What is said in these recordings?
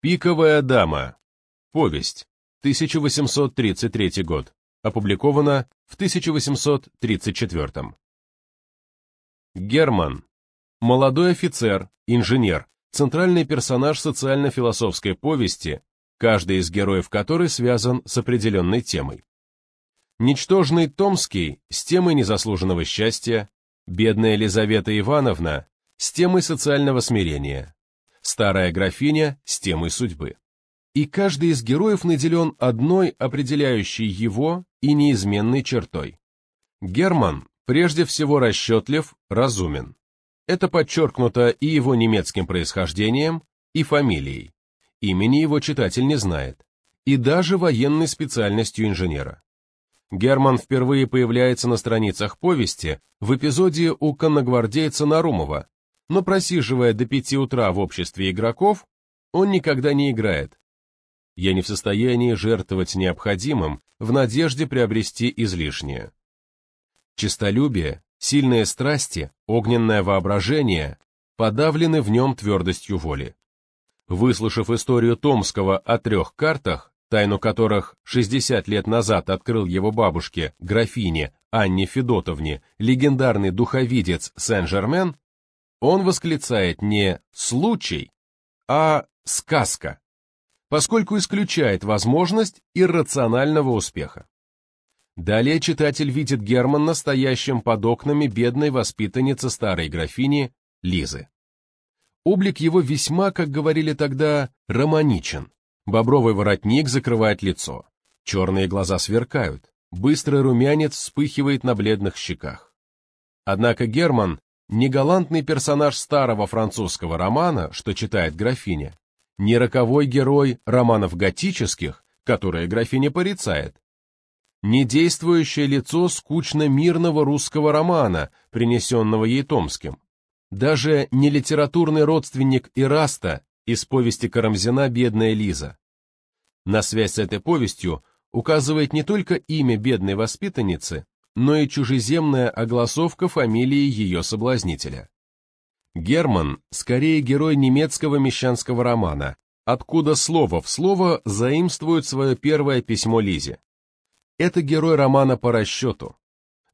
Пиковая дама. Повесть. 1833 год. Опубликована в 1834. Герман. Молодой офицер, инженер, центральный персонаж социально-философской повести, каждый из героев которой связан с определенной темой. Ничтожный Томский с темой незаслуженного счастья, бедная Елизавета Ивановна с темой социального смирения, старая графиня с темой судьбы. И каждый из героев наделен одной определяющей его и неизменной чертой. Герман прежде всего расчетлив, разумен. Это подчеркнуто и его немецким происхождением, и фамилией. Имени его читатель не знает, и даже военной специальностью инженера. Герман впервые появляется на страницах повести в эпизоде у конногвардейца Нарумова, но просиживая до пяти утра в обществе игроков, он никогда не играет. Я не в состоянии жертвовать необходимым в надежде приобрести излишнее. Чистолюбие, сильные страсти, огненное воображение подавлены в нем твердостью воли. Выслушав историю Томского о трех картах, тайну которых 60 лет назад открыл его бабушке, графине Анне Федотовне, легендарный духовидец Сен-Жермен, он восклицает не «случай», а «сказка», поскольку исключает возможность иррационального успеха. Далее читатель видит Герман настоящим под окнами бедной воспитанницы старой графини Лизы. Облик его весьма, как говорили тогда, романичен. Бобровый воротник закрывает лицо, черные глаза сверкают, быстрый румянец вспыхивает на бледных щеках. Однако Герман не галантный персонаж старого французского романа, что читает графиня, не роковой герой романов готических, которые графиня порицает, не действующее лицо скучно-мирного русского романа, принесенного ей Томским, даже не литературный родственник Ираста из повести Карамзина «Бедная Лиза». На связь с этой повестью указывает не только имя бедной воспитанницы, но и чужеземная огласовка фамилии ее соблазнителя. Герман скорее герой немецкого мещанского романа, откуда слово в слово заимствует свое первое письмо Лизе. Это герой романа по расчету.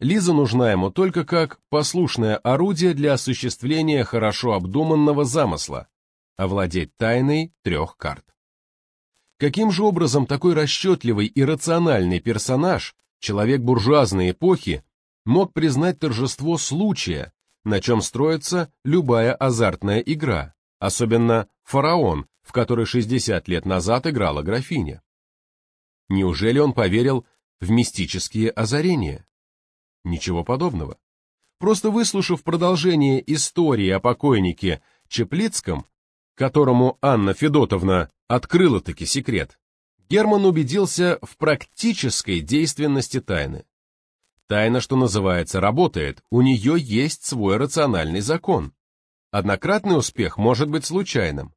Лиза нужна ему только как послушное орудие для осуществления хорошо обдуманного замысла – овладеть тайной трех карт. Каким же образом такой расчетливый и рациональный персонаж человек буржуазной эпохи мог признать торжество случая, на чем строится любая азартная игра, особенно «Фараон», в который 60 лет назад играла графиня. Неужели он поверил в мистические озарения? Ничего подобного. Просто выслушав продолжение истории о покойнике Чеплицком, которому Анна Федотовна открыла-таки секрет, Герман убедился в практической действенности тайны. Тайна, что называется, работает, у нее есть свой рациональный закон. Однократный успех может быть случайным.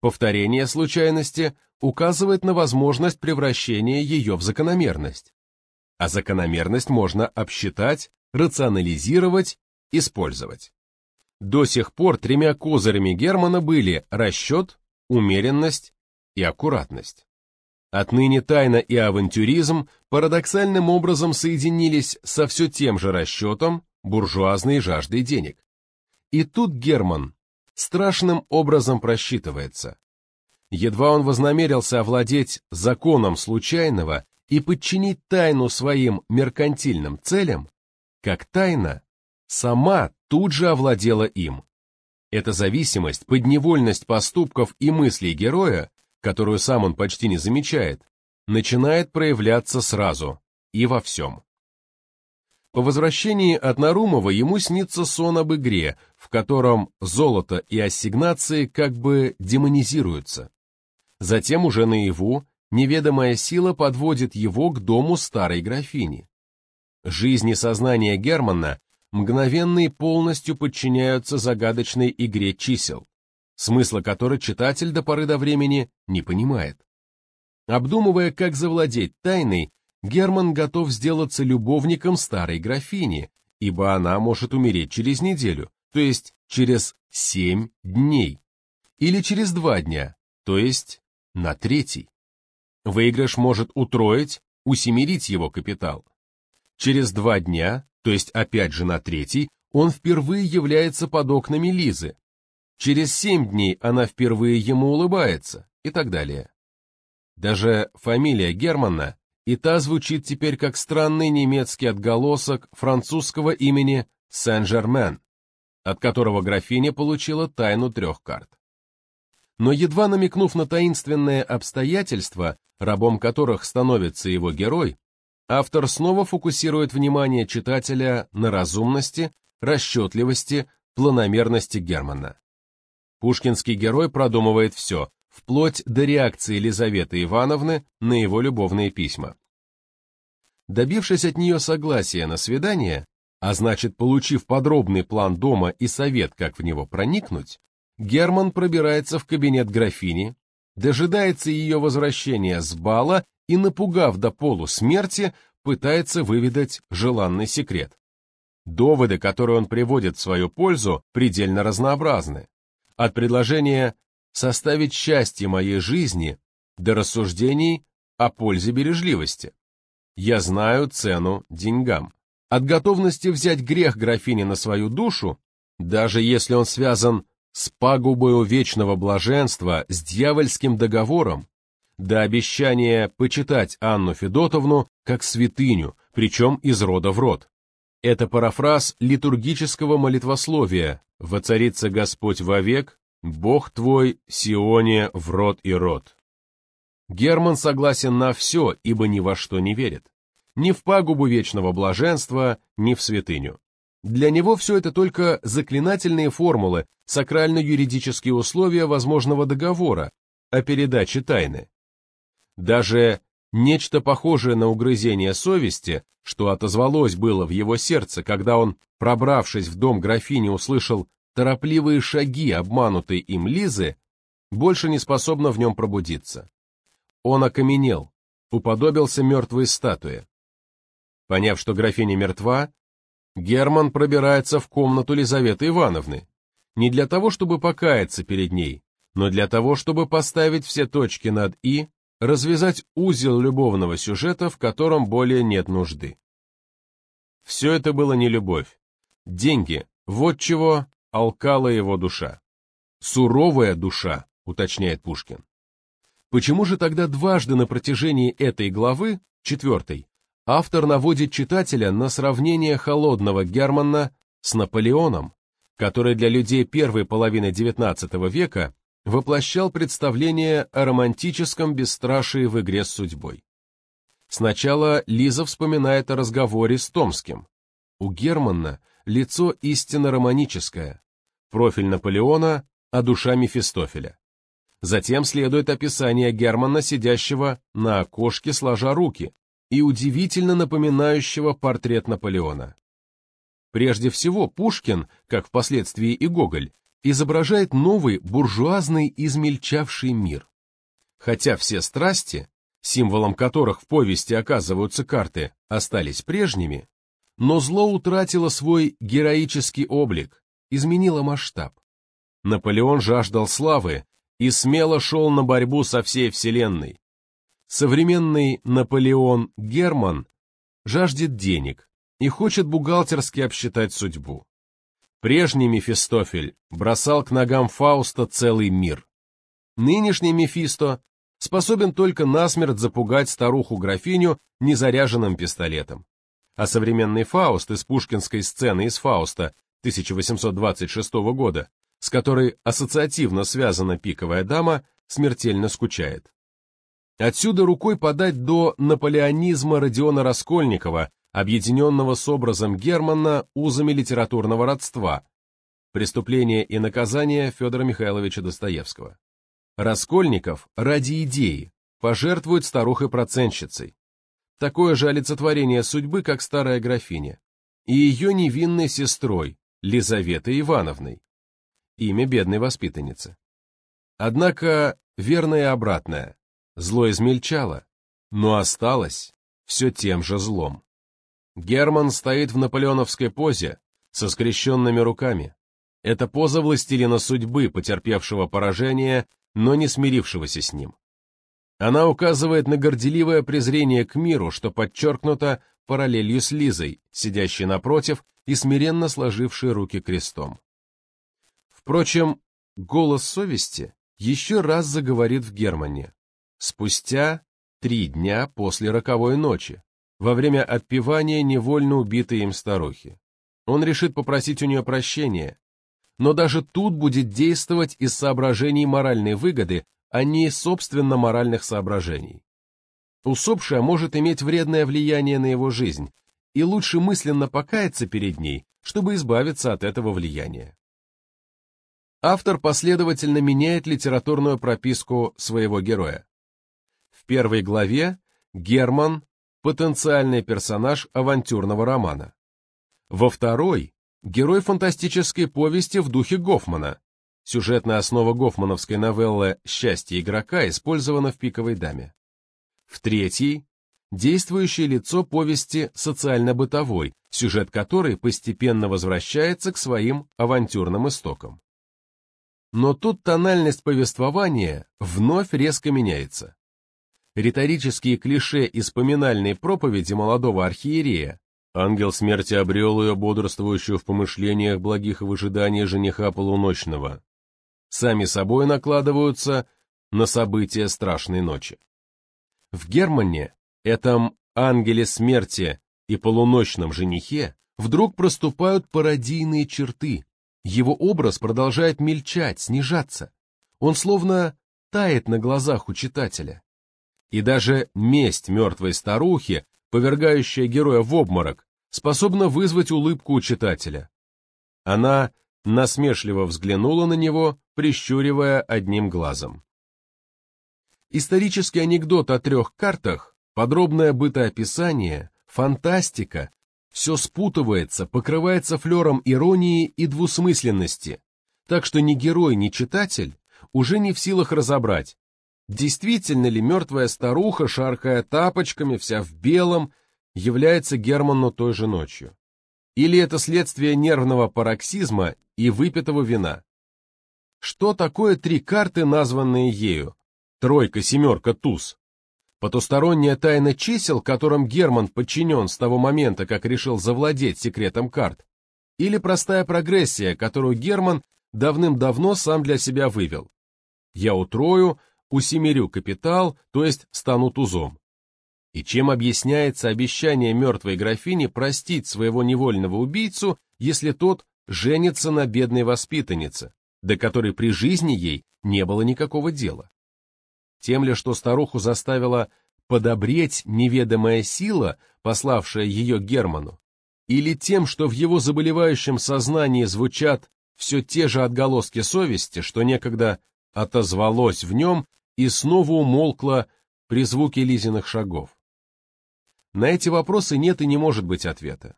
Повторение случайности указывает на возможность превращения ее в закономерность. А закономерность можно обсчитать, рационализировать, использовать. До сих пор тремя козырями Германа были расчет, умеренность и аккуратность. Отныне тайна и авантюризм парадоксальным образом соединились со все тем же расчетом буржуазной жаждой денег. И тут Герман страшным образом просчитывается. Едва он вознамерился овладеть законом случайного и подчинить тайну своим меркантильным целям, как тайна сама тут же овладела им. Эта зависимость, подневольность поступков и мыслей героя которую сам он почти не замечает, начинает проявляться сразу и во всем. По возвращении от Нарумова ему снится сон об игре, в котором золото и ассигнации как бы демонизируются. Затем уже наяву неведомая сила подводит его к дому старой графини. Жизнь и сознание Германа мгновенно и полностью подчиняются загадочной игре чисел смысла которой читатель до поры до времени не понимает. Обдумывая, как завладеть тайной, Герман готов сделаться любовником старой графини, ибо она может умереть через неделю, то есть через семь дней, или через два дня, то есть на третий. Выигрыш может утроить, усемерить его капитал. Через два дня, то есть опять же на третий, он впервые является под окнами Лизы. Через семь дней она впервые ему улыбается и так далее. Даже фамилия Германа и та звучит теперь как странный немецкий отголосок французского имени Сен-Жермен, от которого графиня получила тайну трех карт. Но едва намекнув на таинственные обстоятельства, рабом которых становится его герой, автор снова фокусирует внимание читателя на разумности, расчетливости, планомерности Германа. Пушкинский герой продумывает все, вплоть до реакции Елизаветы Ивановны на его любовные письма. Добившись от нее согласия на свидание, а значит, получив подробный план дома и совет, как в него проникнуть, Герман пробирается в кабинет графини, дожидается ее возвращения с бала и, напугав до полусмерти, пытается выведать желанный секрет. Доводы, которые он приводит в свою пользу, предельно разнообразны. От предложения «составить счастье моей жизни» до рассуждений о пользе бережливости. Я знаю цену деньгам от готовности взять грех графини на свою душу, даже если он связан с пагубою вечного блаженства, с дьявольским договором, до обещания почитать Анну Федотовну как святыню, причем из рода в род. Это парафраз литургического молитвословия «Воцарится Господь вовек, Бог твой, Сионе, в род и род». Герман согласен на все, ибо ни во что не верит ни в пагубу вечного блаженства, ни в святыню. Для него все это только заклинательные формулы, сакрально-юридические условия возможного договора о передаче тайны. Даже нечто похожее на угрызение совести, что отозвалось было в его сердце, когда он, пробравшись в дом графини, услышал торопливые шаги обманутой им Лизы, больше не способно в нем пробудиться. Он окаменел, уподобился мертвой статуе. Поняв, что графиня мертва, Герман пробирается в комнату Лизаветы Ивановны, не для того, чтобы покаяться перед ней, но для того, чтобы поставить все точки над «и», развязать узел любовного сюжета, в котором более нет нужды. Все это было не любовь. Деньги, вот чего алкала его душа. Суровая душа, уточняет Пушкин. Почему же тогда дважды на протяжении этой главы, четвертой, автор наводит читателя на сравнение холодного Германа с Наполеоном, который для людей первой половины XIX века воплощал представление о романтическом бесстрашии в игре с судьбой. Сначала Лиза вспоминает о разговоре с Томским. У Германа лицо истинно романическое, профиль Наполеона, а душа Мефистофеля. Затем следует описание Германа, сидящего на окошке, сложа руки, и удивительно напоминающего портрет Наполеона. Прежде всего, Пушкин, как впоследствии и Гоголь, изображает новый буржуазный измельчавший мир. Хотя все страсти, символом которых в повести оказываются карты, остались прежними, но зло утратило свой героический облик, изменило масштаб. Наполеон жаждал славы и смело шел на борьбу со всей вселенной, Современный Наполеон Герман жаждет денег и хочет бухгалтерски обсчитать судьбу. Прежний Мефистофель бросал к ногам Фауста целый мир. Нынешний Мефисто способен только насмерть запугать старуху-графиню незаряженным пистолетом. А современный Фауст из пушкинской сцены из Фауста 1826 года, с которой ассоциативно связана пиковая дама, смертельно скучает. Отсюда рукой подать до наполеонизма Родиона Раскольникова, объединенного с образом Германа узами литературного родства, «Преступление и наказание» Федора Михайловича Достоевского. Раскольников ради идеи пожертвует старухой-процентщицей. Такое же олицетворение судьбы, как старая графиня. И ее невинной сестрой, Лизаветой Ивановной. Имя бедной воспитанницы. Однако верное обратное. Зло измельчало, но осталось все тем же злом. Герман стоит в наполеоновской позе, со скрещенными руками. Это поза властелина судьбы, потерпевшего поражение но не смирившегося с ним. Она указывает на горделивое презрение к миру, что подчеркнуто параллелью с Лизой, сидящей напротив и смиренно сложившей руки крестом. Впрочем, голос совести еще раз заговорит в Германе, спустя три дня после роковой ночи, во время отпевания невольно убитой им старухи. Он решит попросить у нее прощения, но даже тут будет действовать из соображений моральной выгоды, а не из собственно моральных соображений. Усопшая может иметь вредное влияние на его жизнь, и лучше мысленно покаяться перед ней, чтобы избавиться от этого влияния. Автор последовательно меняет литературную прописку своего героя. В первой главе Герман – потенциальный персонаж авантюрного романа. Во второй – герой фантастической повести в духе Гофмана. Сюжетная основа гофмановской новеллы «Счастье игрока» использована в «Пиковой даме». В третьей – действующее лицо повести социально-бытовой, сюжет которой постепенно возвращается к своим авантюрным истокам. Но тут тональность повествования вновь резко меняется. Риторические клише из поминальной проповеди молодого архиерея «Ангел смерти обрел ее бодрствующую в помышлениях благих в ожидании жениха полуночного» сами собой накладываются на события страшной ночи. В Германе, этом ангеле смерти и полуночном женихе, вдруг проступают пародийные черты, его образ продолжает мельчать, снижаться. Он словно тает на глазах у читателя. И даже месть мертвой старухи, повергающая героя в обморок, способна вызвать улыбку у читателя. Она насмешливо взглянула на него, прищуривая одним глазом. Исторический анекдот о трех картах, подробное бытоописание, фантастика все спутывается, покрывается флером иронии и двусмысленности, так что ни герой, ни читатель уже не в силах разобрать, действительно ли мертвая старуха, шаркая тапочками, вся в белом, является Герману той же ночью. Или это следствие нервного пароксизма и выпитого вина. Что такое три карты, названные ею? Тройка, семерка, туз. Потусторонняя тайна чисел, которым Герман подчинен с того момента, как решил завладеть секретом карт, или простая прогрессия, которую Герман давным-давно сам для себя вывел. Я утрою, усемерю капитал, то есть стану тузом. И чем объясняется обещание мертвой графини простить своего невольного убийцу, если тот женится на бедной воспитаннице, до которой при жизни ей не было никакого дела? Тем ли, что старуху заставила подобреть неведомая сила, пославшая ее Герману, или тем, что в его заболевающем сознании звучат все те же отголоски совести, что некогда отозвалось в нем и снова умолкло при звуке Лизиных шагов. На эти вопросы нет и не может быть ответа.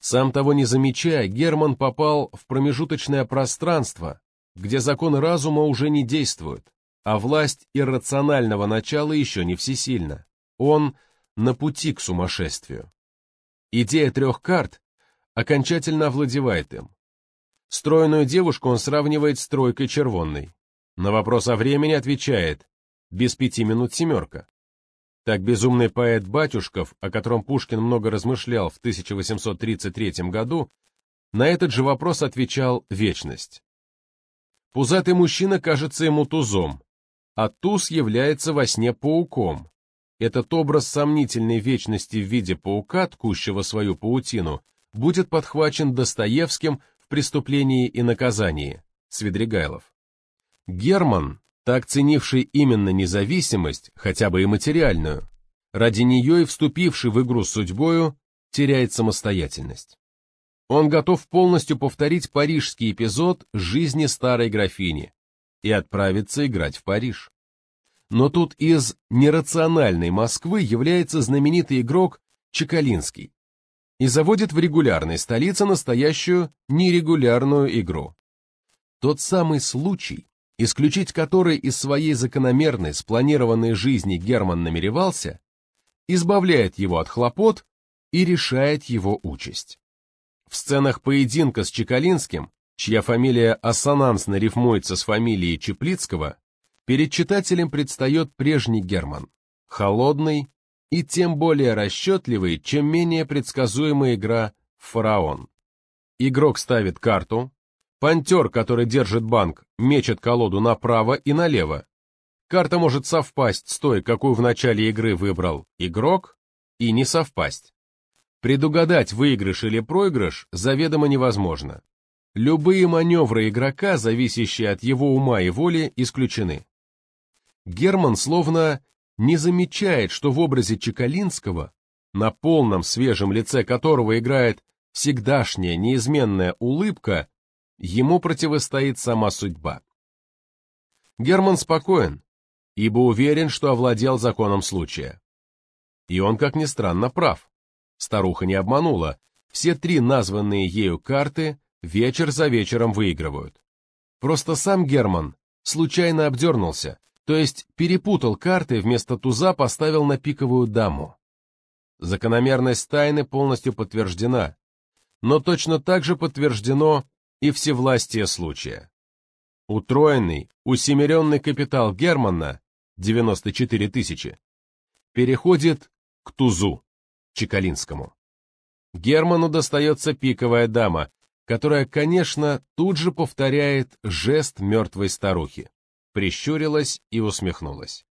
Сам того не замечая, Герман попал в промежуточное пространство, где законы разума уже не действуют, а власть иррационального начала еще не всесильна. Он на пути к сумасшествию. Идея трех карт окончательно овладевает им. Стройную девушку он сравнивает с тройкой червонной. На вопрос о времени отвечает «без пяти минут семерка». Так безумный поэт Батюшков, о котором Пушкин много размышлял в 1833 году, на этот же вопрос отвечал «вечность». Пузатый мужчина кажется ему тузом, а туз является во сне пауком. Этот образ сомнительной вечности в виде паука, ткущего свою паутину, будет подхвачен Достоевским в «Преступлении и наказании» Свидригайлов. Герман, так ценивший именно независимость, хотя бы и материальную, ради нее и вступивший в игру с судьбою, теряет самостоятельность. Он готов полностью повторить парижский эпизод жизни старой графини, и отправиться играть в Париж. Но тут из нерациональной Москвы является знаменитый игрок Чекалинский и заводит в регулярной столице настоящую нерегулярную игру. Тот самый случай, исключить который из своей закономерной, спланированной жизни Герман намеревался, избавляет его от хлопот и решает его участь. В сценах поединка с Чекалинским чья фамилия ассонансно рифмуется с фамилией Чеплицкого, перед читателем предстает прежний Герман, холодный и тем более расчетливый, чем менее предсказуемая игра «Фараон». Игрок ставит карту, пантер, который держит банк, мечет колоду направо и налево. Карта может совпасть с той, какую в начале игры выбрал игрок, и не совпасть. Предугадать выигрыш или проигрыш заведомо невозможно. Любые маневры игрока, зависящие от его ума и воли, исключены. Герман словно не замечает, что в образе Чекалинского, на полном свежем лице которого играет всегдашняя неизменная улыбка, ему противостоит сама судьба. Герман спокоен, ибо уверен, что овладел законом случая. И он, как ни странно, прав. Старуха не обманула, все три названные ею карты вечер за вечером выигрывают. Просто сам Герман случайно обдернулся, то есть перепутал карты, вместо туза поставил на пиковую даму. Закономерность тайны полностью подтверждена, но точно так же подтверждено и всевластие случая. Утроенный, усемеренный капитал Германа, 94 тысячи, переходит к тузу, Чекалинскому. Герману достается пиковая дама, которая, конечно, тут же повторяет жест мертвой старухи, прищурилась и усмехнулась.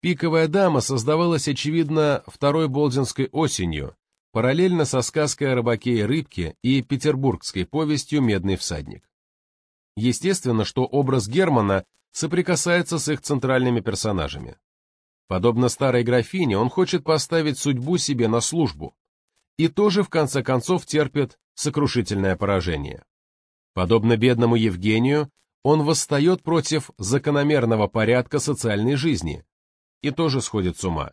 Пиковая дама создавалась, очевидно, второй Болдинской осенью, параллельно со сказкой о рыбаке и рыбке и петербургской повестью «Медный всадник». Естественно, что образ Германа соприкасается с их центральными персонажами. Подобно старой графине, он хочет поставить судьбу себе на службу, и тоже в конце концов терпит сокрушительное поражение. Подобно бедному Евгению, он восстает против закономерного порядка социальной жизни и тоже сходит с ума,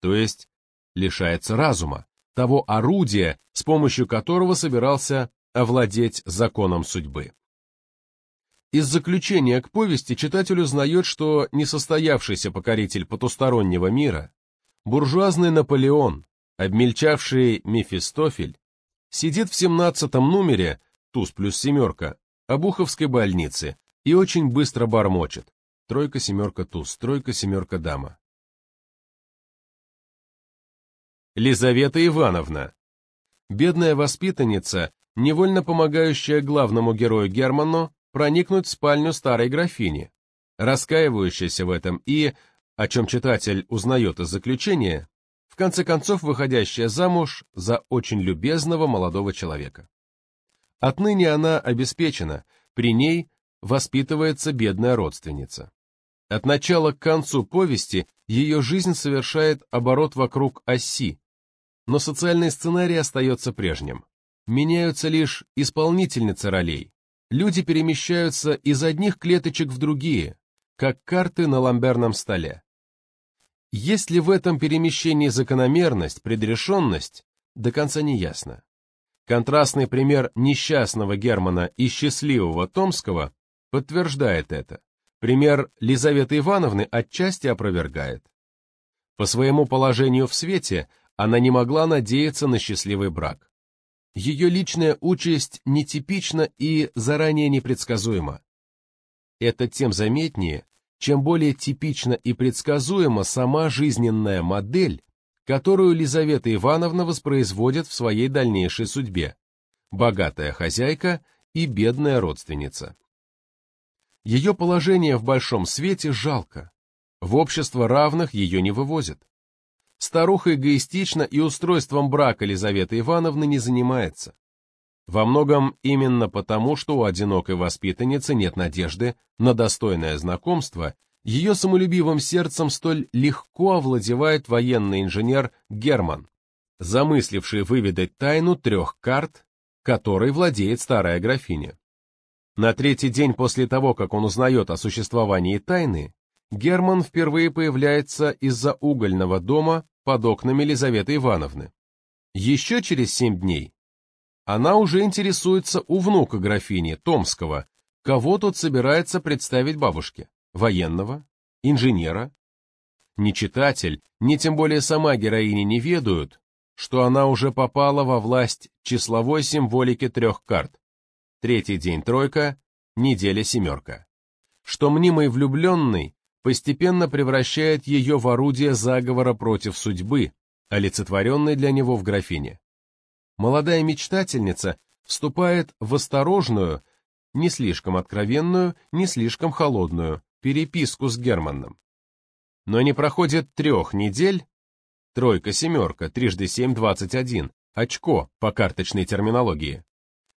то есть лишается разума, того орудия, с помощью которого собирался овладеть законом судьбы. Из заключения к повести читатель узнает, что несостоявшийся покоритель потустороннего мира, буржуазный Наполеон, обмельчавший Мефистофель, сидит в семнадцатом номере, туз плюс семерка, Обуховской больницы и очень быстро бормочет. Тройка-семерка туз, тройка-семерка дама. Лизавета Ивановна. Бедная воспитанница, невольно помогающая главному герою Герману проникнуть в спальню старой графини, раскаивающаяся в этом и, о чем читатель узнает из заключения, в конце концов выходящая замуж за очень любезного молодого человека. Отныне она обеспечена, при ней воспитывается бедная родственница. От начала к концу повести ее жизнь совершает оборот вокруг оси, но социальный сценарий остается прежним. Меняются лишь исполнительницы ролей. Люди перемещаются из одних клеточек в другие, как карты на ламберном столе. Есть ли в этом перемещении закономерность, предрешенность, до конца не ясно. Контрастный пример несчастного Германа и счастливого Томского подтверждает это. Пример Лизаветы Ивановны отчасти опровергает. По своему положению в свете она не могла надеяться на счастливый брак. Ее личная участь нетипична и заранее непредсказуема. Это тем заметнее, чем более типична и предсказуема сама жизненная модель, которую Лизавета Ивановна воспроизводит в своей дальнейшей судьбе – богатая хозяйка и бедная родственница. Ее положение в большом свете жалко, в общество равных ее не вывозят. Старуха эгоистична и устройством брака Елизаветы Ивановны не занимается. Во многом именно потому, что у одинокой воспитанницы нет надежды на достойное знакомство, ее самолюбивым сердцем столь легко овладевает военный инженер Герман, замысливший выведать тайну трех карт, которой владеет старая графиня. На третий день после того, как он узнает о существовании тайны, Герман впервые появляется из-за угольного дома под окнами Елизаветы Ивановны. Еще через семь дней она уже интересуется у внука графини, Томского, кого тот собирается представить бабушке, военного, инженера. Ни читатель, ни тем более сама героиня не ведают, что она уже попала во власть числовой символики трех карт. Третий день тройка, неделя семерка что мнимый влюбленный постепенно превращает ее в орудие заговора против судьбы, олицетворенной для него в графине. Молодая мечтательница вступает в осторожную, не слишком откровенную, не слишком холодную переписку с Германом. Но не проходит трех недель, тройка-семерка, трижды семь, двадцать один, очко по карточной терминологии,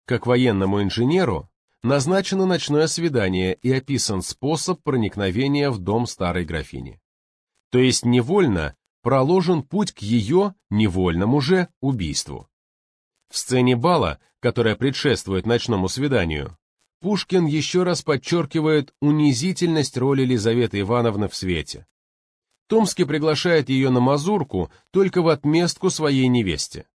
как военному инженеру назначено ночное свидание и описан способ проникновения в дом старой графини. То есть невольно проложен путь к ее, невольному же, убийству. В сцене бала, которая предшествует ночному свиданию, Пушкин еще раз подчеркивает унизительность роли Лизаветы Ивановны в свете. Томский приглашает ее на мазурку только в отместку своей невесте.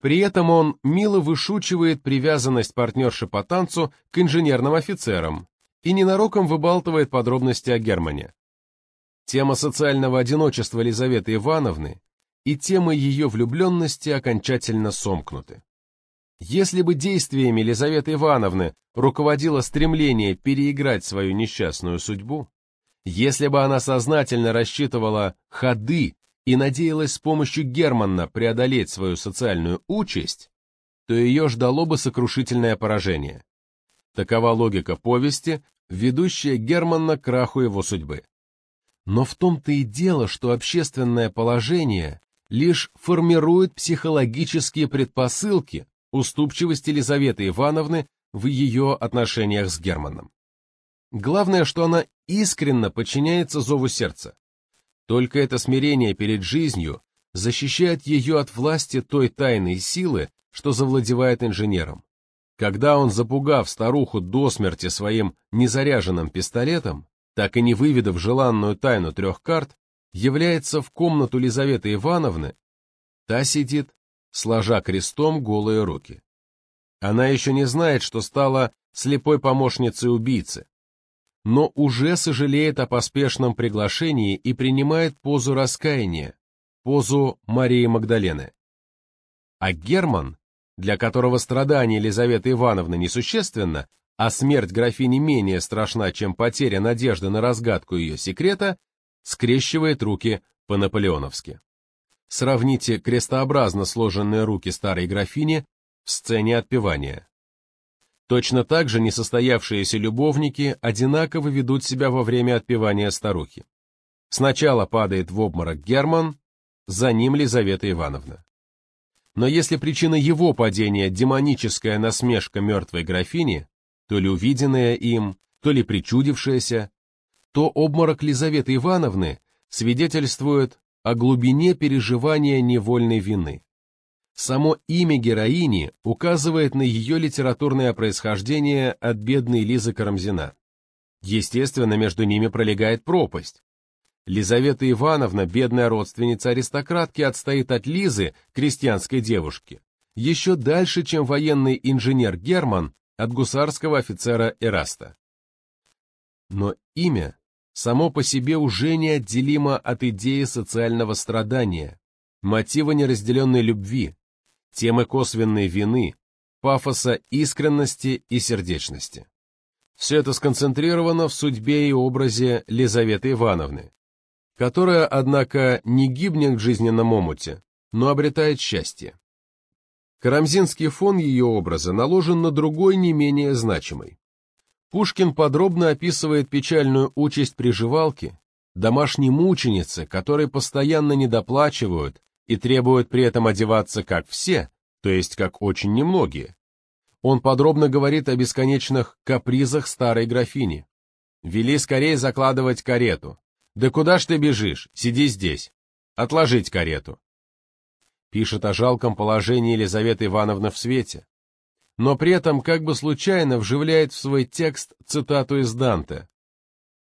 При этом он мило вышучивает привязанность партнерши по танцу к инженерным офицерам и ненароком выбалтывает подробности о Германе. Тема социального одиночества Лизаветы Ивановны и тема ее влюбленности окончательно сомкнуты. Если бы действиями Елизаветы Ивановны руководило стремление переиграть свою несчастную судьбу, если бы она сознательно рассчитывала ходы и надеялась с помощью Германа преодолеть свою социальную участь, то ее ждало бы сокрушительное поражение. Такова логика повести, ведущая Германа к краху его судьбы. Но в том-то и дело, что общественное положение лишь формирует психологические предпосылки, уступчивость Елизаветы Ивановны в ее отношениях с Германом. Главное, что она искренно подчиняется зову сердца. Только это смирение перед жизнью защищает ее от власти той тайной силы, что завладевает инженером. Когда он, запугав старуху до смерти своим незаряженным пистолетом, так и не выведав желанную тайну трех карт, является в комнату Лизаветы Ивановны, та сидит сложа крестом голые руки. Она еще не знает, что стала слепой помощницей убийцы, но уже сожалеет о поспешном приглашении и принимает позу раскаяния, позу Марии Магдалены. А Герман, для которого страдание Елизаветы Ивановны несущественно, а смерть графини менее страшна, чем потеря надежды на разгадку ее секрета, скрещивает руки по-наполеоновски. Сравните крестообразно сложенные руки старой графини в сцене отпевания. Точно так же несостоявшиеся любовники одинаково ведут себя во время отпевания старухи. Сначала падает в обморок Герман, за ним Лизавета Ивановна. Но если причина его падения демоническая насмешка мертвой графини, то ли увиденная им, то ли причудившаяся, то обморок Лизаветы Ивановны свидетельствует о глубине переживания невольной вины. Само имя героини указывает на ее литературное происхождение от бедной Лизы Карамзина. Естественно, между ними пролегает пропасть. Лизавета Ивановна, бедная родственница аристократки, отстоит от Лизы, крестьянской девушки, еще дальше, чем военный инженер Герман от гусарского офицера Эраста. Но имя само по себе уже неотделимо от идеи социального страдания, мотива неразделенной любви, темы косвенной вины, пафоса искренности и сердечности. Все это сконцентрировано в судьбе и образе Лизаветы Ивановны, которая, однако, не гибнет в жизненном омуте, но обретает счастье. Карамзинский фон ее образа наложен на другой не менее значимый. Пушкин подробно описывает печальную участь приживалки, домашней мученицы, которые постоянно недоплачивают и требуют при этом одеваться как все, то есть как очень немногие. Он подробно говорит о бесконечных капризах старой графини. «Вели скорее закладывать карету. Да куда ж ты бежишь? Сиди здесь. Отложить карету». Пишет о жалком положении Елизаветы Ивановны в свете но при этом как бы случайно вживляет в свой текст цитату из Данте.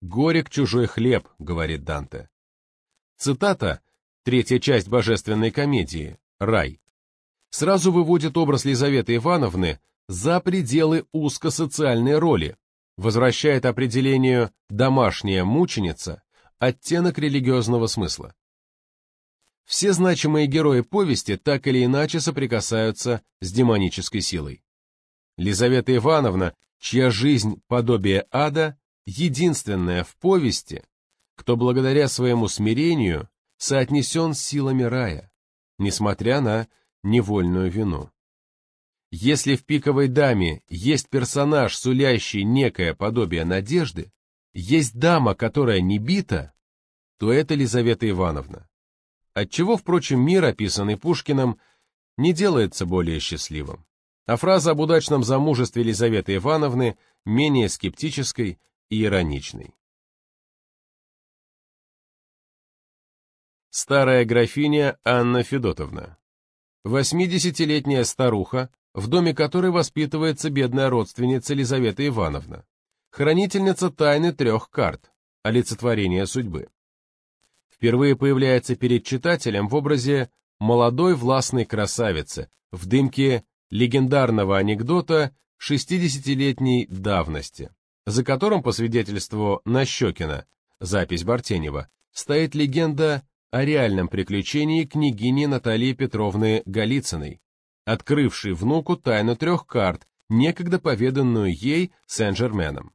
«Горек чужой хлеб», — говорит Данте. Цитата, третья часть божественной комедии, «Рай», сразу выводит образ Лизаветы Ивановны за пределы узкосоциальной роли, возвращает определению «домашняя мученица» оттенок религиозного смысла. Все значимые герои повести так или иначе соприкасаются с демонической силой. Лизавета Ивановна, чья жизнь подобие ада, единственная в повести, кто благодаря своему смирению соотнесен с силами рая, несмотря на невольную вину. Если в «Пиковой даме» есть персонаж, сулящий некое подобие надежды, есть дама, которая не бита, то это Лизавета Ивановна. Отчего, впрочем, мир, описанный Пушкиным, не делается более счастливым. А фраза об удачном замужестве Лизаветы Ивановны менее скептической и ироничной. Старая графиня Анна Федотовна. 80-летняя старуха, в доме которой воспитывается бедная родственница Елизавета Ивановна, хранительница тайны трех карт, олицетворения судьбы. Впервые появляется перед читателем в образе молодой властной красавицы, в дымке легендарного анекдота 60-летней давности, за которым, по свидетельству Нащекина, запись Бартенева, стоит легенда о реальном приключении княгини Натальи Петровны Голицыной, открывшей внуку тайну трех карт, некогда поведанную ей Сен-Жерменом.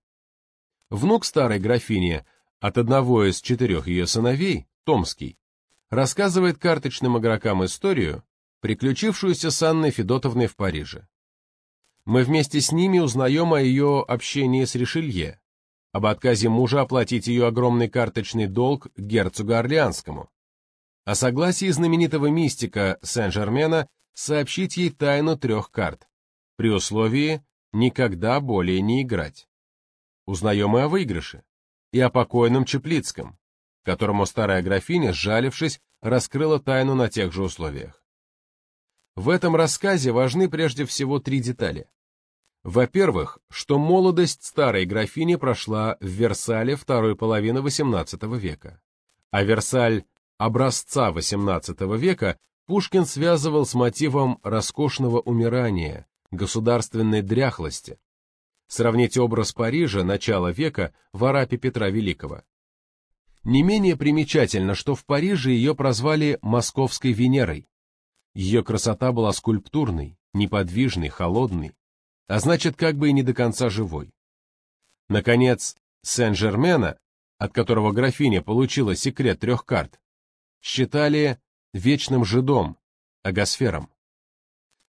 Внук старой графини от одного из четырех ее сыновей, Томский, рассказывает карточным игрокам историю, приключившуюся с Анной Федотовной в Париже. Мы вместе с ними узнаем о ее общении с Ришелье, об отказе мужа оплатить ее огромный карточный долг герцогу Орлеанскому, о согласии знаменитого мистика Сен-Жермена сообщить ей тайну трех карт, при условии никогда более не играть. Узнаем и о выигрыше, и о покойном Чеплицком, которому старая графиня, сжалившись, раскрыла тайну на тех же условиях. В этом рассказе важны прежде всего три детали. Во-первых, что молодость старой графини прошла в Версале второй половины XVIII века, а Версаль образца XVIII века Пушкин связывал с мотивом роскошного умирания, государственной дряхлости. Сравните образ Парижа начала века в Арапе Петра Великого. Не менее примечательно, что в Париже ее прозвали «Московской Венерой». Ее красота была скульптурной, неподвижной, холодной, а значит, как бы и не до конца живой. Наконец, Сен-Жермена, от которого графиня получила секрет трех карт, считали вечным жидом, агосфером.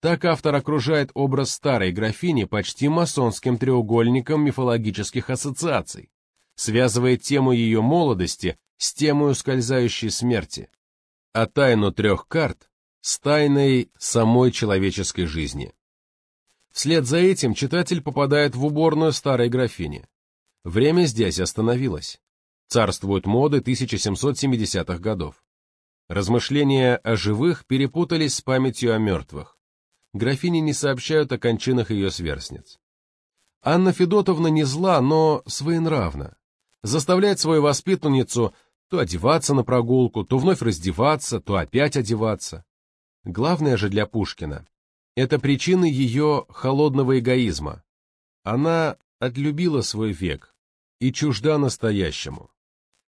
Так автор окружает образ старой графини почти масонским треугольником мифологических ассоциаций, связывает тему ее молодости с темой ускользающей смерти, а тайну трех карт с тайной самой человеческой жизни. Вслед за этим читатель попадает в уборную старой графини. Время здесь остановилось. Царствуют моды 1770-х годов. Размышления о живых перепутались с памятью о мертвых. Графини не сообщают о кончинах ее сверстниц. Анна Федотовна не зла, но своенравна. Заставляет свою воспитанницу то одеваться на прогулку, то вновь раздеваться, то опять одеваться. Главное же для Пушкина – это причины ее холодного эгоизма. Она отлюбила свой век и чужда настоящему.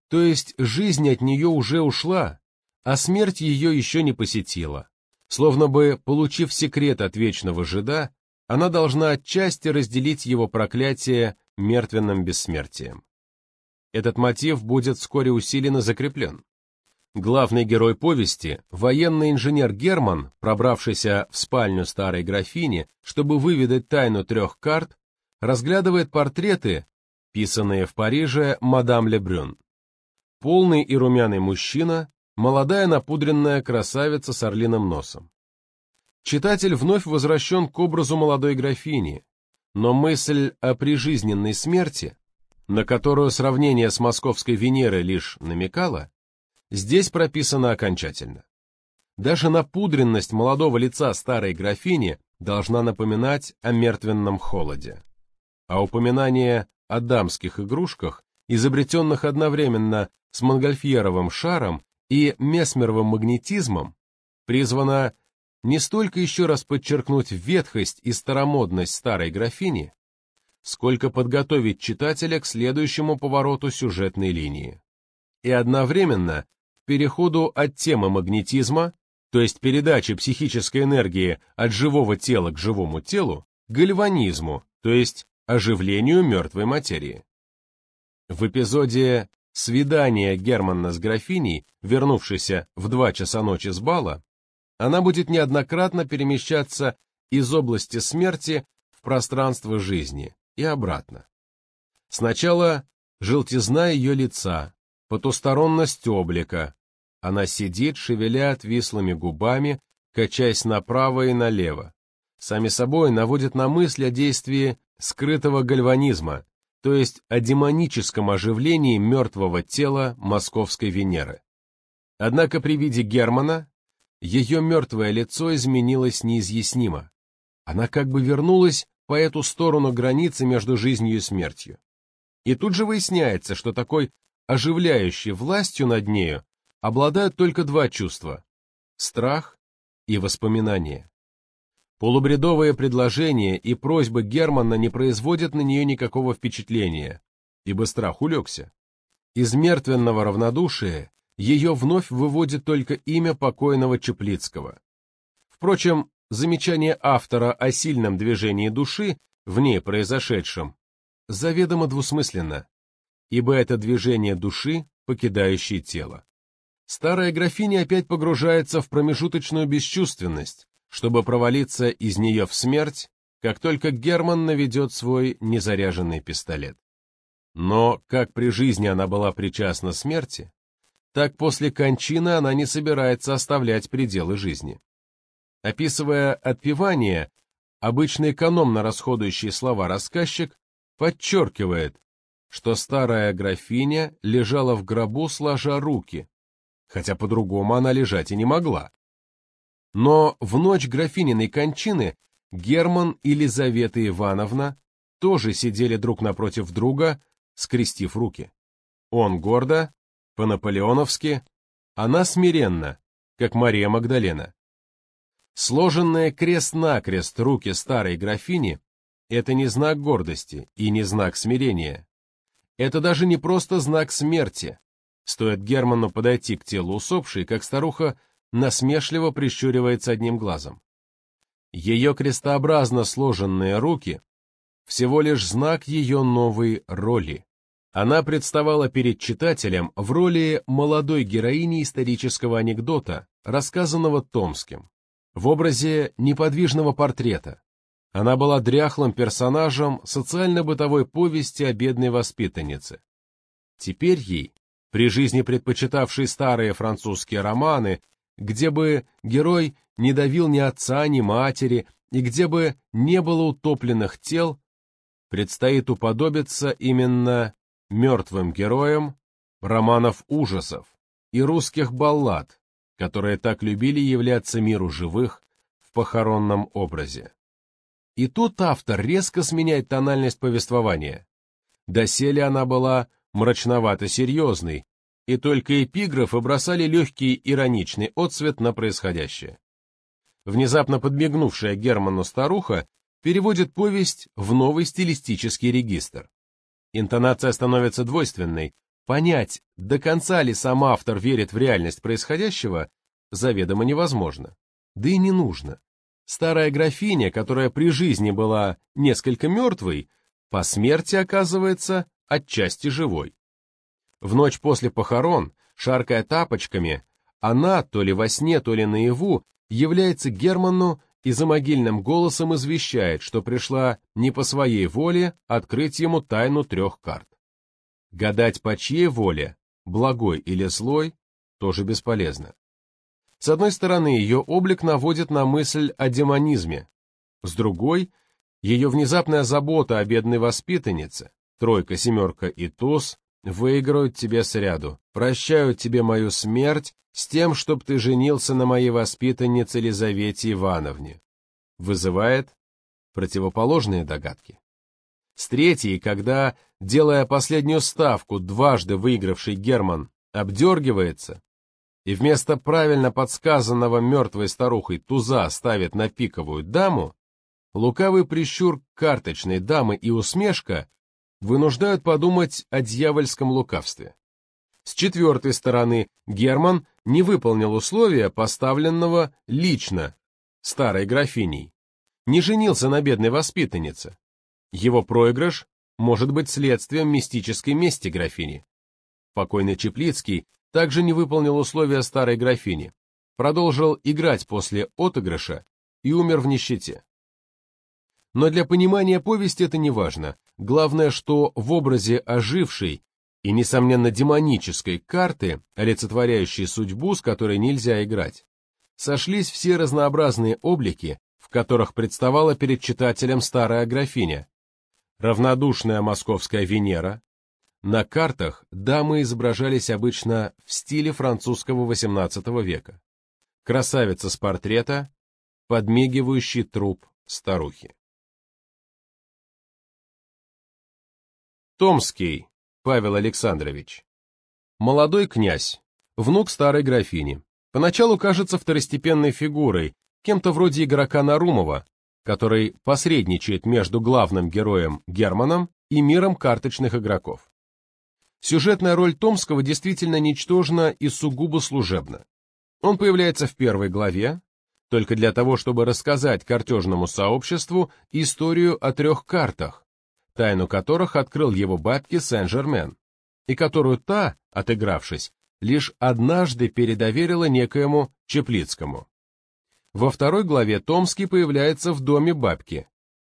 То есть жизнь от нее уже ушла, а смерть ее еще не посетила. Словно бы, получив секрет от вечного жида, она должна отчасти разделить его проклятие мертвенным бессмертием. Этот мотив будет вскоре усилен и закреплен. Главный герой повести, военный инженер Герман, пробравшийся в спальню старой графини, чтобы выведать тайну трех карт, разглядывает портреты, писанные в Париже мадам Лебрюн. Полный и румяный мужчина, молодая напудренная красавица с орлиным носом. Читатель вновь возвращен к образу молодой графини, но мысль о прижизненной смерти, на которую сравнение с московской Венерой лишь намекало, здесь прописана окончательно. Даже напудренность молодого лица старой графини должна напоминать о мертвенном холоде. А упоминание о дамских игрушках, изобретенных одновременно с монгольфьеровым шаром и месмеровым магнетизмом призвана не столько еще раз подчеркнуть ветхость и старомодность старой графини, сколько подготовить читателя к следующему повороту сюжетной линии. И одновременно переходу от темы магнетизма, то есть передачи психической энергии от живого тела к живому телу, к гальванизму, то есть оживлению мертвой материи. В эпизоде «Свидание Германа с графиней», вернувшейся в два часа ночи с бала, она будет неоднократно перемещаться из области смерти в пространство жизни и обратно. Сначала желтизна ее лица, потусторонность облика. Она сидит, шевеля отвислыми губами, качаясь направо и налево. Сами собой наводит на мысль о действии скрытого гальванизма, то есть о демоническом оживлении мертвого тела московской Венеры. Однако при виде Германа ее мертвое лицо изменилось неизъяснимо. Она как бы вернулась по эту сторону границы между жизнью и смертью. И тут же выясняется, что такой оживляющей властью над нею обладают только два чувства – страх и воспоминания. Полубредовые предложения и просьбы Германа не производят на нее никакого впечатления, ибо страх улегся. Из мертвенного равнодушия ее вновь выводит только имя покойного Чеплицкого. Впрочем, замечание автора о сильном движении души в ней произошедшем заведомо двусмысленно, ибо это движение души, покидающей тело. Старая графиня опять погружается в промежуточную бесчувственность, чтобы провалиться из нее в смерть, как только Герман наведет свой незаряженный пистолет. Но, как при жизни она была причастна смерти, так после кончины она не собирается оставлять пределы жизни. Описывая отпевание, обычно экономно расходующий слова рассказчик подчеркивает, что старая графиня лежала в гробу сложа руки, хотя по-другому она лежать и не могла. Но в ночь графининой кончины Герман и Лизавета Ивановна тоже сидели друг напротив друга, скрестив руки. Он гордо, по-наполеоновски, она смиренно, как Мария Магдалена. Сложенные крест-накрест руки старой графини — это не знак гордости и не знак смирения. Это даже не просто знак смерти. Стоит Герману подойти к телу усопшей, как старуха насмешливо прищуривается одним глазом. Ее крестообразно сложенные руки — всего лишь знак ее новой роли. Она представала перед читателем в роли молодой героини исторического анекдота, рассказанного Томским, в образе неподвижного портрета. Она была дряхлым персонажем социально-бытовой повести о бедной воспитаннице. Теперь ей, при жизни предпочитавшей старые французские романы где бы герой не давил ни отца, ни матери, и где бы не было утопленных тел, предстоит уподобиться именно мертвым героям романов ужасов и русских баллад, которые так любили являться миру живых в похоронном образе. И тут автор резко сменяет тональность повествования. Доселе она была мрачновато-серьезной, и только эпиграфы бросали легкий ироничный отсвет на происходящее. Внезапно подмигнувшая Герману старуха переводит повесть в новый стилистический регистр. Интонация становится двойственной. Понять, до конца ли сам автор верит в реальность происходящего, заведомо невозможно. Да и не нужно. Старая графиня, которая при жизни была несколько мертвой, по смерти оказывается отчасти живой. В ночь после похорон, шаркая тапочками, она, то ли во сне, то ли наяву, является Герману и за могильным голосом извещает, что пришла не по своей воле открыть ему тайну трех карт. Гадать по чьей воле, благой или злой, тоже бесполезно. С одной стороны, ее облик наводит на мысль о демонизме, с другой — ее внезапная забота о бедной воспитаннице, тройка, семерка и туз, выиграют тебе сряду, прощают тебе мою смерть с тем, чтоб ты женился на моей воспитаннице Елизавете Ивановне. Вызывает противоположные догадки. С третьей, когда, делая последнюю ставку, дважды выигравший Герман обдергивается, и вместо правильно подсказанного мертвой старухой туза ставит на пиковую даму, лукавый прищур карточной дамы и усмешка вынуждают подумать о дьявольском лукавстве. С четвертой стороны, Герман не выполнил условия, поставленного лично старой графиней, не женился на бедной воспитаннице. Его проигрыш может быть следствием мистической мести графини. Покойный Чеплицкий также не выполнил условия старой графини, продолжил играть после отыгрыша и умер в нищете. Но для понимания повести это не важно. Главное, что в образе ожившей и, несомненно, демонической карты, олицетворяющей судьбу, с которой нельзя играть, сошлись все разнообразные облики, в которых представала перед читателем старая графиня. Равнодушная московская Венера. На картах дамы изображались обычно в стиле французского XVIII века. Красавица с портрета, подмигивающий труп старухи. Томский Павел Александрович. Молодой князь, внук старой графини. Поначалу кажется второстепенной фигурой, кем-то вроде игрока Нарумова, который посредничает между главным героем Германом и миром карточных игроков. Сюжетная роль Томского действительно ничтожна и сугубо служебна. Он появляется в первой главе, только для того, чтобы рассказать картежному сообществу историю о трех картах, тайну которых открыл его бабке Сен-Жермен, и которую та, отыгравшись, лишь однажды передоверила некоему Чеплицкому. Во второй главе Томский появляется в доме бабки,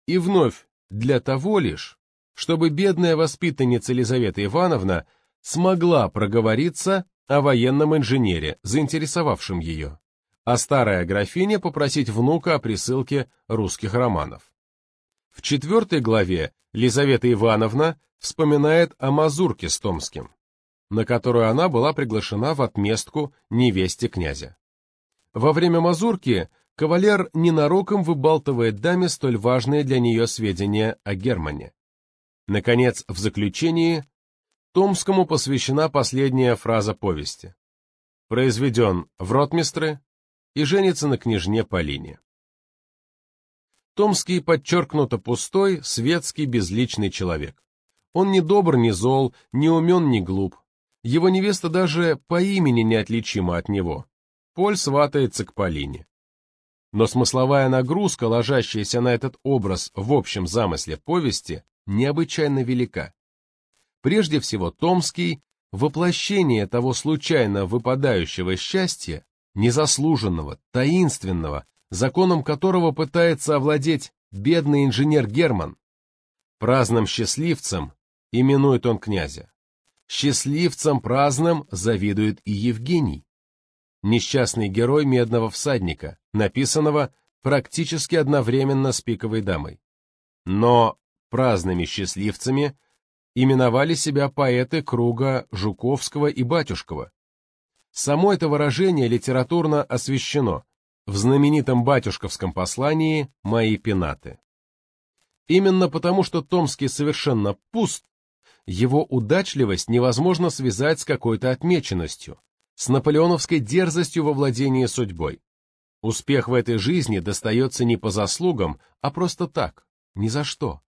и вновь для того лишь, чтобы бедная воспитанница Елизавета Ивановна смогла проговориться о военном инженере, заинтересовавшем ее, а старая графиня попросить внука о присылке русских романов. В четвертой главе Лизавета Ивановна вспоминает о мазурке с Томским, на которую она была приглашена в отместку невесте князя. Во время мазурки кавалер ненароком выбалтывает даме столь важные для нее сведения о Германе. Наконец, в заключении, Томскому посвящена последняя фраза повести. Произведен в ротмистры и женится на княжне Полине. Томский подчеркнуто пустой, светский, безличный человек. Он не добр, не зол, не умен, не глуп. Его невеста даже по имени неотличима от него. Поль сватается к Полине. Но смысловая нагрузка, ложащаяся на этот образ в общем замысле повести, необычайно велика. Прежде всего, Томский — воплощение того случайно выпадающего счастья, незаслуженного, таинственного, законом которого пытается овладеть бедный инженер Герман. Праздным счастливцем именует он князя. Счастливцем праздным завидует и Евгений. Несчастный герой «Медного всадника», написанного практически одновременно с пиковой дамой. Но праздными счастливцами именовали себя поэты круга Жуковского и Батюшкова. Само это выражение литературно освещено, в знаменитом батюшковском послании «Мои пенаты». Именно потому, что Томский совершенно пуст, его удачливость невозможно связать с какой-то отмеченностью, с наполеоновской дерзостью во владении судьбой. Успех в этой жизни достается не по заслугам, а просто так, ни за что.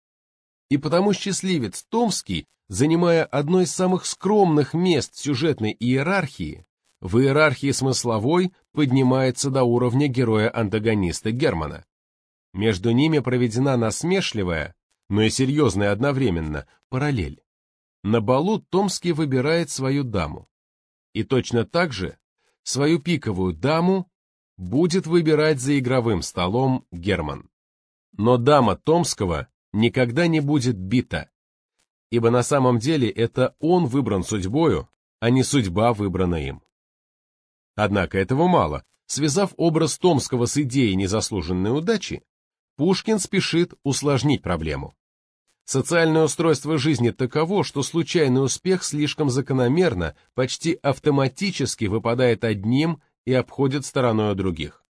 И потому счастливец Томский, занимая одно из самых скромных мест сюжетной иерархии, в иерархии смысловой поднимается до уровня героя-антагониста Германа. Между ними проведена насмешливая, но и серьезная одновременно, параллель. На балу Томский выбирает свою даму. И точно так же свою пиковую даму будет выбирать за игровым столом Герман. Но дама Томского никогда не будет бита, ибо на самом деле это он выбран судьбою, а не судьба выбрана им. Однако этого мало. Связав образ Томского с идеей незаслуженной удачи, Пушкин спешит усложнить проблему. Социальное устройство жизни таково, что случайный успех слишком закономерно, почти автоматически выпадает одним и обходит стороной других.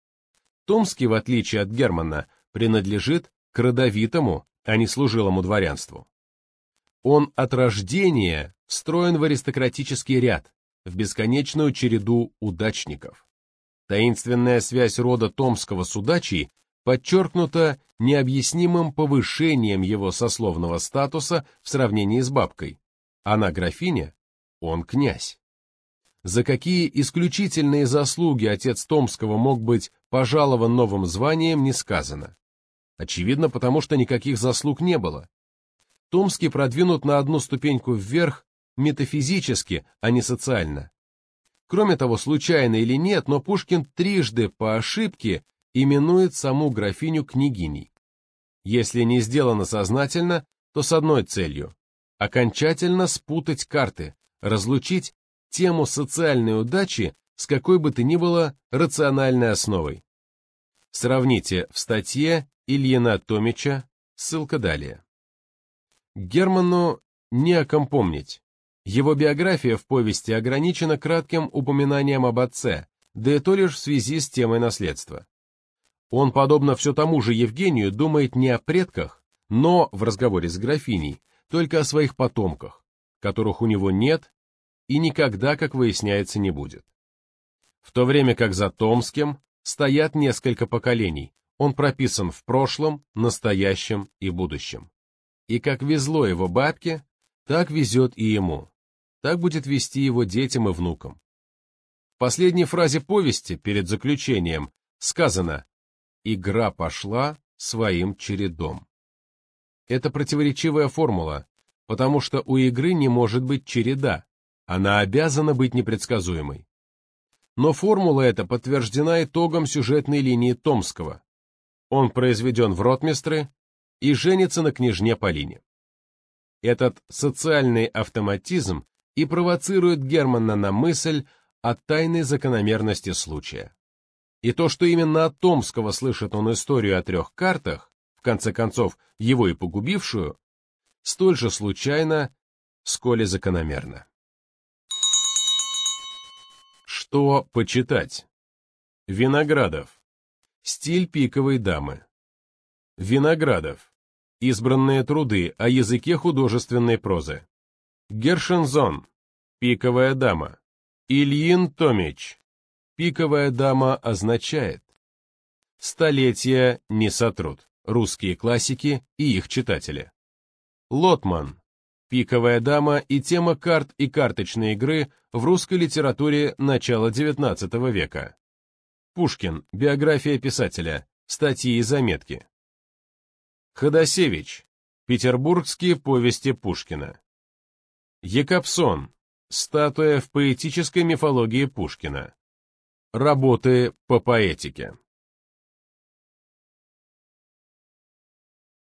Томский, в отличие от Германа, принадлежит к родовитому, а не служилому дворянству. Он от рождения встроен в аристократический ряд, в бесконечную череду удачников. Таинственная связь рода Томского с удачей подчеркнута необъяснимым повышением его сословного статуса в сравнении с бабкой. Она графиня, он князь. За какие исключительные заслуги отец Томского мог быть пожалован новым званием, не сказано. Очевидно, потому что никаких заслуг не было. Томский продвинут на одну ступеньку вверх метафизически, а не социально. Кроме того, случайно или нет, но Пушкин трижды по ошибке именует саму графиню княгиней. Если не сделано сознательно, то с одной целью – окончательно спутать карты, разлучить тему социальной удачи с какой бы то ни было рациональной основой. Сравните в статье Ильина Томича, ссылка далее. Герману не о ком помнить. Его биография в повести ограничена кратким упоминанием об отце, да и то лишь в связи с темой наследства. Он, подобно все тому же Евгению, думает не о предках, но в разговоре с графиней, только о своих потомках, которых у него нет и никогда, как выясняется, не будет. В то время как за Томским стоят несколько поколений, он прописан в прошлом, настоящем и будущем. И как везло его бабке, так везет и ему. Так будет вести его детям и внукам. В последней фразе повести, перед заключением, сказано «Игра пошла своим чередом». Это противоречивая формула, потому что у игры не может быть череда, она обязана быть непредсказуемой. Но формула эта подтверждена итогом сюжетной линии Томского. Он произведен в ротмистры и женится на княжне Полине. Этот социальный автоматизм и провоцирует Германа на мысль о тайной закономерности случая. И то, что именно от Томского слышит он историю о трех картах, в конце концов, его и погубившую, столь же случайно, сколь и закономерно. Что почитать? Виноградов. Стиль пиковой дамы. Виноградов. Избранные труды о языке художественной прозы. Гершензон. Пиковая дама. Ильин Томич. Пиковая дама означает. Столетия не сотрут. Русские классики и их читатели. Лотман. Пиковая дама и тема карт и карточной игры в русской литературе начала XIX века. Пушкин. Биография писателя. Статьи и заметки. Ходосевич. Петербургские повести Пушкина. Екапсон. Статуя в поэтической мифологии Пушкина. Работы по поэтике.